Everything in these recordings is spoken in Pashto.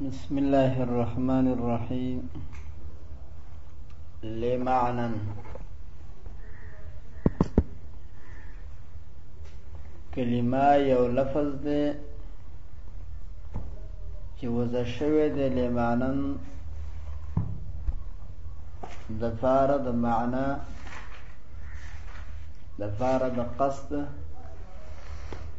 بسم الله الرحمن الرحيم لمعنى کلمه یو لفظ دی چې وضع شوی دی لمعنن د فاره د معنا د فاره د قصد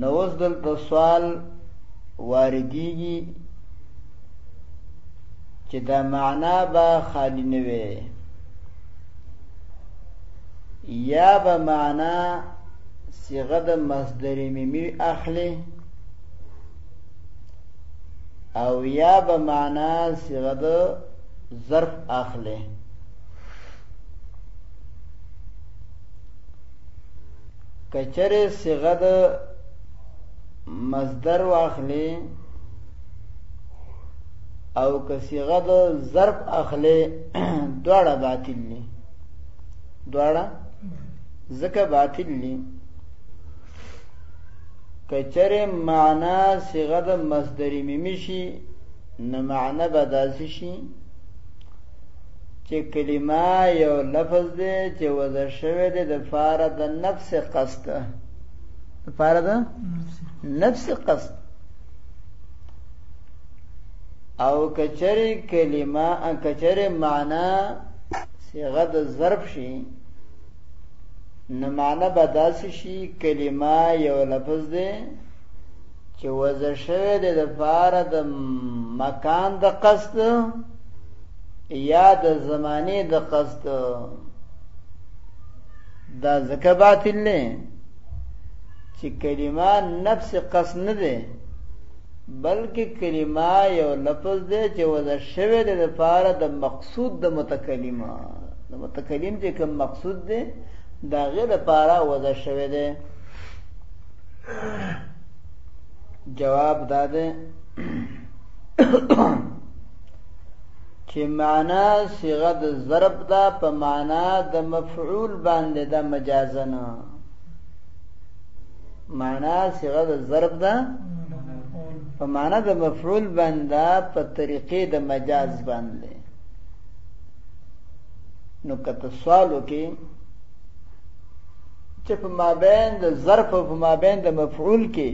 نو اوس دلته سوال واردېږي چې دا معنا به خالی نه وي یا به معنا صيغه د مصدر ميمي اخلي او یا به معنا صيغه د ظرف اخلي کچره صيغه د مصدر واخلي او که صيغه د ظرف اخلي دواړه باطل دي دواړه ځکه باطل دي کچره معنا صيغه د مصدر ميمي شي نو معنا به داسې شي چې کلمه یو لفظ دی چې وضع شوی دی د فاره د نفس قصد د فاره د نفس قصد او کچری کلمه کچری معنا صيغه د ظرف شي نو معنا به داسې شي کلمه یو لفظ دی چې وضع شوه د لپاره د مکان د قصد یا د زمانه د قصد دا زکه باطل نه چې کلمه نفس قصد نه ده بلکې کلمه یو لفظ دی چې وضع شوه د لپاره د مقصود د متکلمه د متکلم چې کوم مقصود دی دا غیر لپاره وضع شوه دی جواب داده چې معنا صيغه د ضرب دا په معنا د مفعول باندې د مجازنه معنا صيغه د ضرب دا په معنا د مفعول باندې په طریقې د مجاز باندې نو کته سوالو کې چې په مابین د ظرف او په مابین د مفعول کې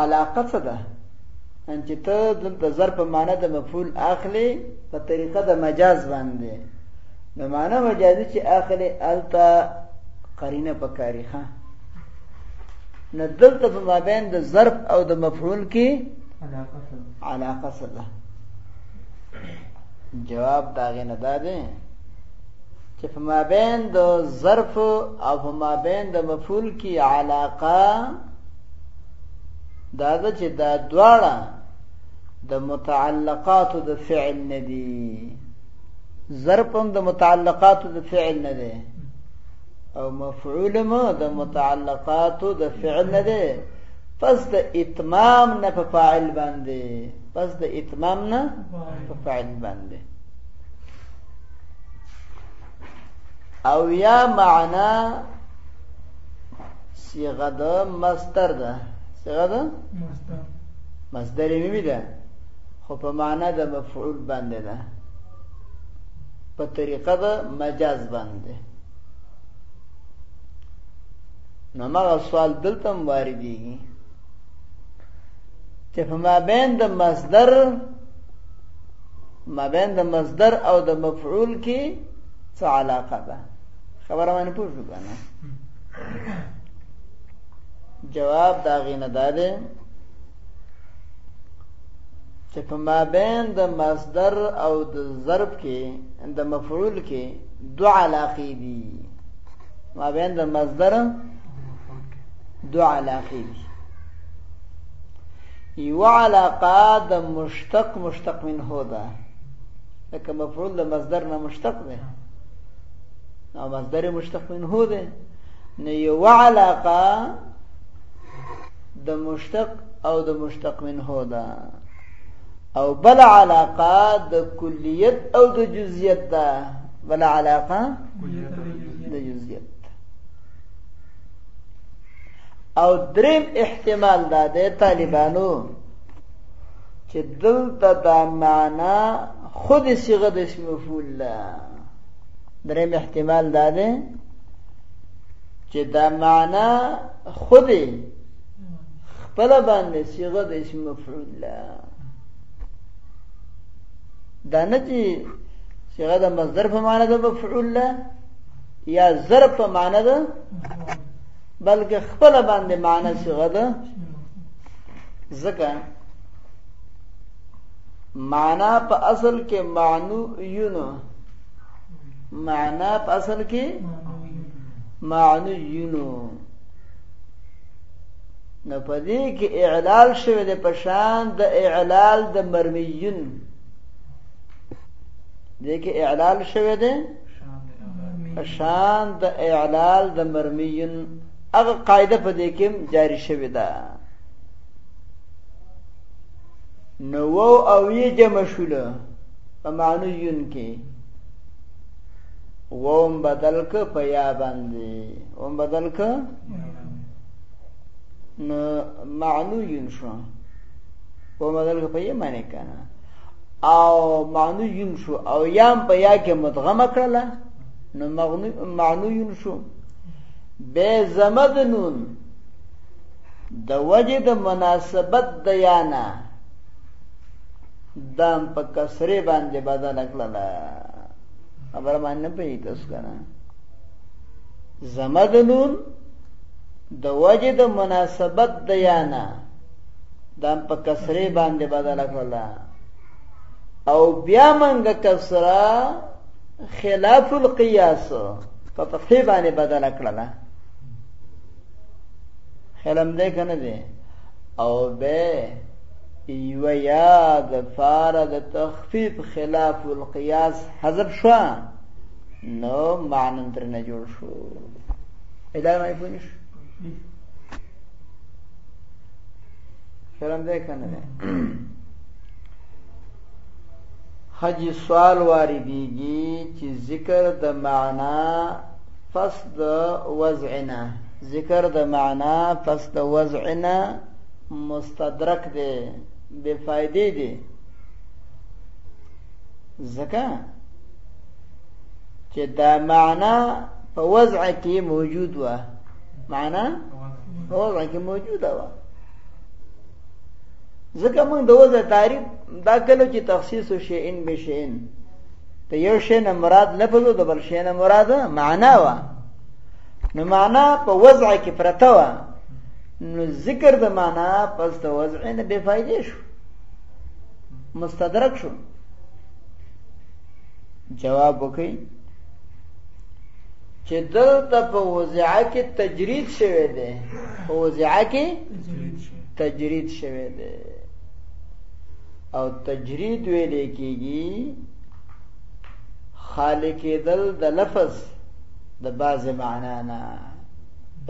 علاقه څه ده ان چې ته دلته ظرف په معنا د مفعول اخلي په طریقه د مجاز باندې د معنا مجازي چې اخلي التا قرینه پکاري ها نه دلته په مابین د ظرف او د مفعول کې علاقه څه ده علاقه څه ده جواب داغه نه ده چې په مابین د ظرف او په مابین د مفعول کې علاقه دا ده چې دا دواړه د متعلقاتو د فعل نه دي ظرف هم د متعلقاتو د فعل نه دی او مفعول هم د متعلقاتو د فعل نه دی پس د اتمام نه په فاعل باندې پس د اتمام نه په فاعل باندې او یا معنا صيغه د مصدر ده صيغه ده مصدر مصدر ميمي ده خو په معنا د مفعول باندې ده په طریقه د مجاز باندې نو ما سوال دلته واردېږي چې په مابین د مصدر مابین د مصدر او د مفعول کې څه علاقه ده خبره باندې پوه شو کنه جواب دا غینه ده چې په مابین د مصدر او د ضرب کې د مفعول کې دو علاقې دي مابین د مصدر دو علاقې دي یو علاقه د مشتق مشتق منه ده لکه مفعول د مصدر نه مشتق ده او مصدر مشتق منه ده نو یو علاقه د مشتق او د مشتق منه ده او بل علاقه د کلیت او د جزئیت ده بل علاقه کلیت او د جزئیت او دریم احتمال دا دی طالبانو چې دلته دا معنا خود صيغه د اسم مفعول ده دریم احتمال دا دی چې دا معنا خود خپل باندې صيغه د اسم مفعول ده دا نه چې صيغه د مصدر په معنا ده مفعول ده یا ظرف په معنا ده بلکې خپل باندې معنی صيغه ده ځکه معنا په اصل کې معنو یونو معنا په اصل کې معنو یونو نو په دې کې اعلال شوی د پشان د اعلال د مرمیون دې کې اعلال شوی دی پشان د اعلال د مرمین هغه قاعده په دې کې جاری شوې ده نو وو او یې جمع شول په معنی یون کې ووم بدل ک په یا باندې ووم بدل ک نو معنی یون شو ووم بدل ک په یې معنی کنه او معنو یون شو او یام په یا کې مدغمه کړله نو معنو یون شو بے زمد نون د وجه د مناسبت د یانا دام په کسره باندې بدل کړل خبر باندې په تاسو کنه زمد نون د وجه د مناسبت د یانا دا په کسره باندې بدل کړل او بیا منګه کسره خلاف القياس په فتح باندې بدل کړل خلم دې کنه دې او به یو یاد فارد تخفیف خلاف القياس حذف شو نو معنی تر نه جوړ شو اله مې پوه شو خیرم ده کنه ده حجی سوال واردیږي چې ذکر د معنا پس د وضعنا ذکر د معنا پس د وضعنا مستدرک دی بے فائدې دی ځکه چې دا معنا په وضع کې موجود وه معنا په وضع کې موجوده وه ځکه موږ د وضع تعریف دا کله چې تخصیص شي ان بشین ته یو شی نه مراد لفظ او د بل شی نه مراد معنا وه نو معنا په وضع کې پرته وه نو ذکر د معنا پس د وضع نه بے فائدې شو مستدرک شو جواب وکړئ چې دلته په وضعه کې تجرید شوه دی په وضعه کې تجرید شوه دی او تجرید ویل کېږي خالق دل د لفظ د باز معنا نه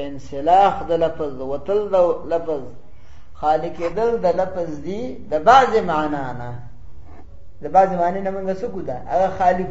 انسلاخ د لفظ وتل د لفظ خالق دل د لفظ دی د باز معنا نه د باز معنی نه موږ څه کو ده هغه خالق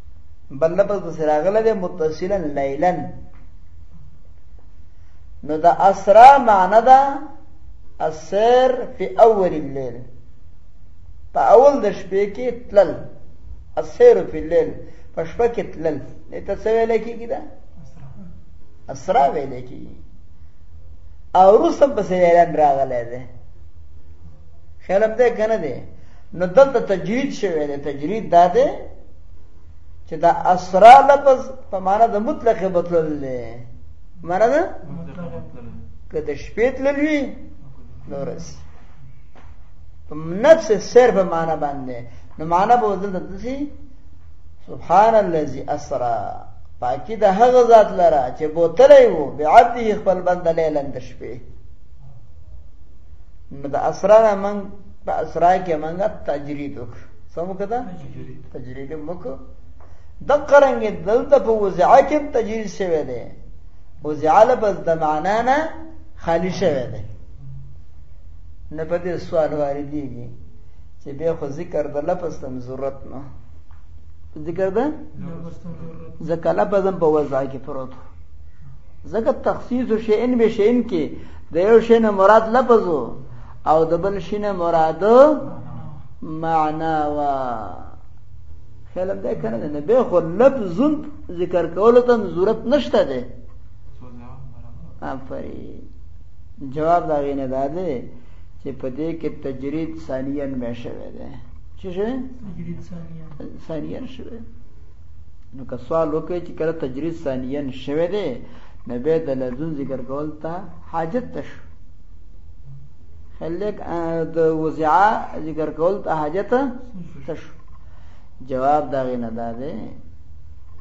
بل لفظ پس راغله ده متصلا لیلا نو دا اسرا معنی ده السیر فی اول اللیل په اول د شپې کې تلل السیر فی اللیل په شپه کې تلل دې ته څه ویل کېږي دا اسرا ویل کېږي او روسم پسې اعلان راغلی دی خیالم ده که نه دی نو دلته تجرید شوی دی تجرید دا دی چې دا اسرا لفظ په معنا د مطلق بتلل دی معنا ده که د شپې تلل وي د ورځې په نفس سر په معنا باندې نو معنا به دلته دسی سبحان الذي اسرا پاکی د هغه ذات لره چې بوتلی وو بعبده خپل بنده لیلن د شپې نو د اسرا نه موږ په اسرا کې موږ تجرید وک سم کده تجرید موږ د قرنګ دلته په وزعه کې تجرید شوی دی وزعه لپس د معنا نه خالی شوی دی نه په دې سوال واردېږي چې بیا خو ذکر د لفظ تم ضرورت نه ذکر ده ځکه لفظ هم په وضع کې پروت ځکه تخصیص شیئن به شیئن کې د یو شی نه مراد لفظ او د بل شی نه مراد معنا وا خیال دې کنه نه به خو لفظ ذکر کول ته ضرورت نشته ده افرین جواب دا غینه ده چې په دې کې تجرید ثانیان مې شوه ده چې ثانیان شوه نو که سوال وکړي چې کله تجرید ثانیا شوه دی نو به د لزوم ذکر کول ته حاجت تشو خلک د وزعا ذکر کول ته حاجت تشو جواب دا غنه ده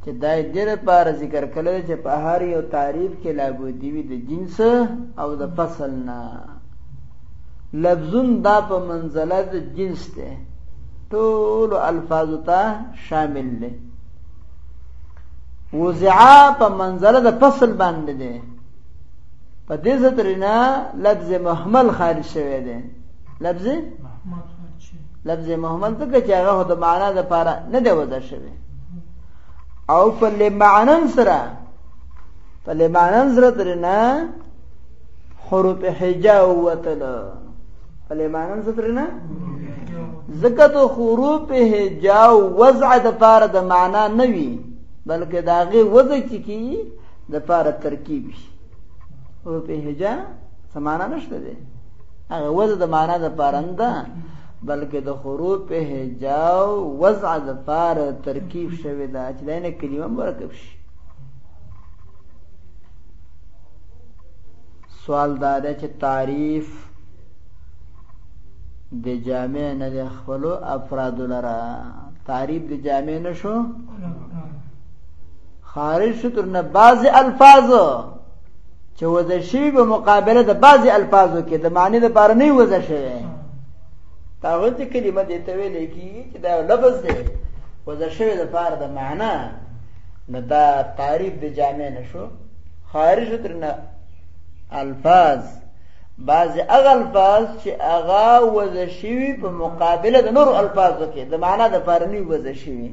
چې دا دې لپاره ذکر کړل چې په هر یو تعریف کې لابودی وي د جنس او د فصل نه لفظون دا په منزله د جنس ته ټول الفاظ ته شامل دی وزعا په منزله د فصل باندې دی په دې سترینا لفظ محمل خارج شوی دی لفظ لفظ محمل ته چې هغه د معنا د پاره نه دی وځه شوی او په لمعنن سره په لمعنن سره ترنا حروف حجا وتل بلې مانم زه ترې نه ځکه د حروف هجا وضع د پاره د معنا نه وي بلکې د هغې وضع چې کېږي د پاره ترکیب وي حروف هجا څه معنا نشته دی هغه وضع د معنا د پاره نه ده بلکې د حروف هجا وضع د پاره ترکیب شوې ده چې دا نه کلمه مرکب شي سوال دا دی چې تعریف د جامع نه د خپل افراد لره تعریف د جامع نشو خارج شو تر نه بعض الفاظ چې وځي شی په مقابله د بعض الفاظو کې د معنی د پاره نه وځي شي تاغه چې کلمه دې ته ویل کیږي چې دا لفظ دی وځي شی د پاره د معنی نو دا تعریف د جامع نشو خارج ترنا الفاظ بعض هغه الفاظ چې هغه وضع شوي په مقابله د نورو الفاظو کې د معنا د پاره نه وضع شوي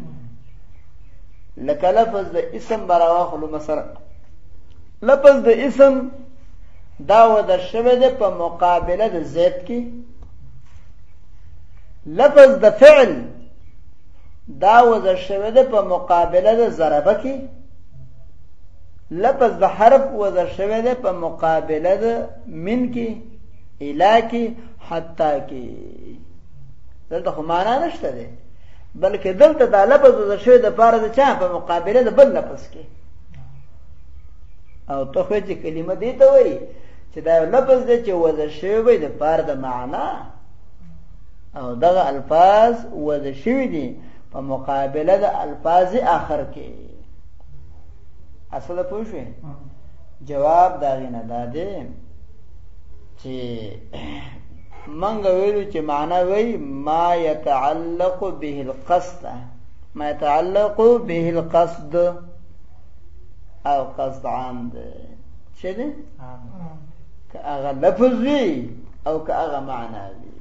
لکه لفظ د اسم براواخلو مثلا لفظ د اسم دا وضع شوی دی په مقابله د زید کې لفظ د فعل دا وضع شوی ده په مقابله د ضربه کې لفظ د حرف وضع شوی ده په مقابله د من کې الا کې حتا کې دلته خو معنا نشته ده بلکې دلته دا لفظ وضع شوی د پاره د چا په مقابله د بل لفظ کې او ته خو چې کلمه دی ته وایي چې دا لفظ دی چې وضع شوی د پاره د معنا او دغه الفاظ وضع شوي دي په مقابله د الفاظ آخر کې اصل پوه شوې جواب دا غینه دا دی چې منګ ویلو چې معنا وی ما يتعلق به القصد ما يتعلق به القصد او قصد عام دی چې دی که هغه لفظ وي او که هغه معنا وي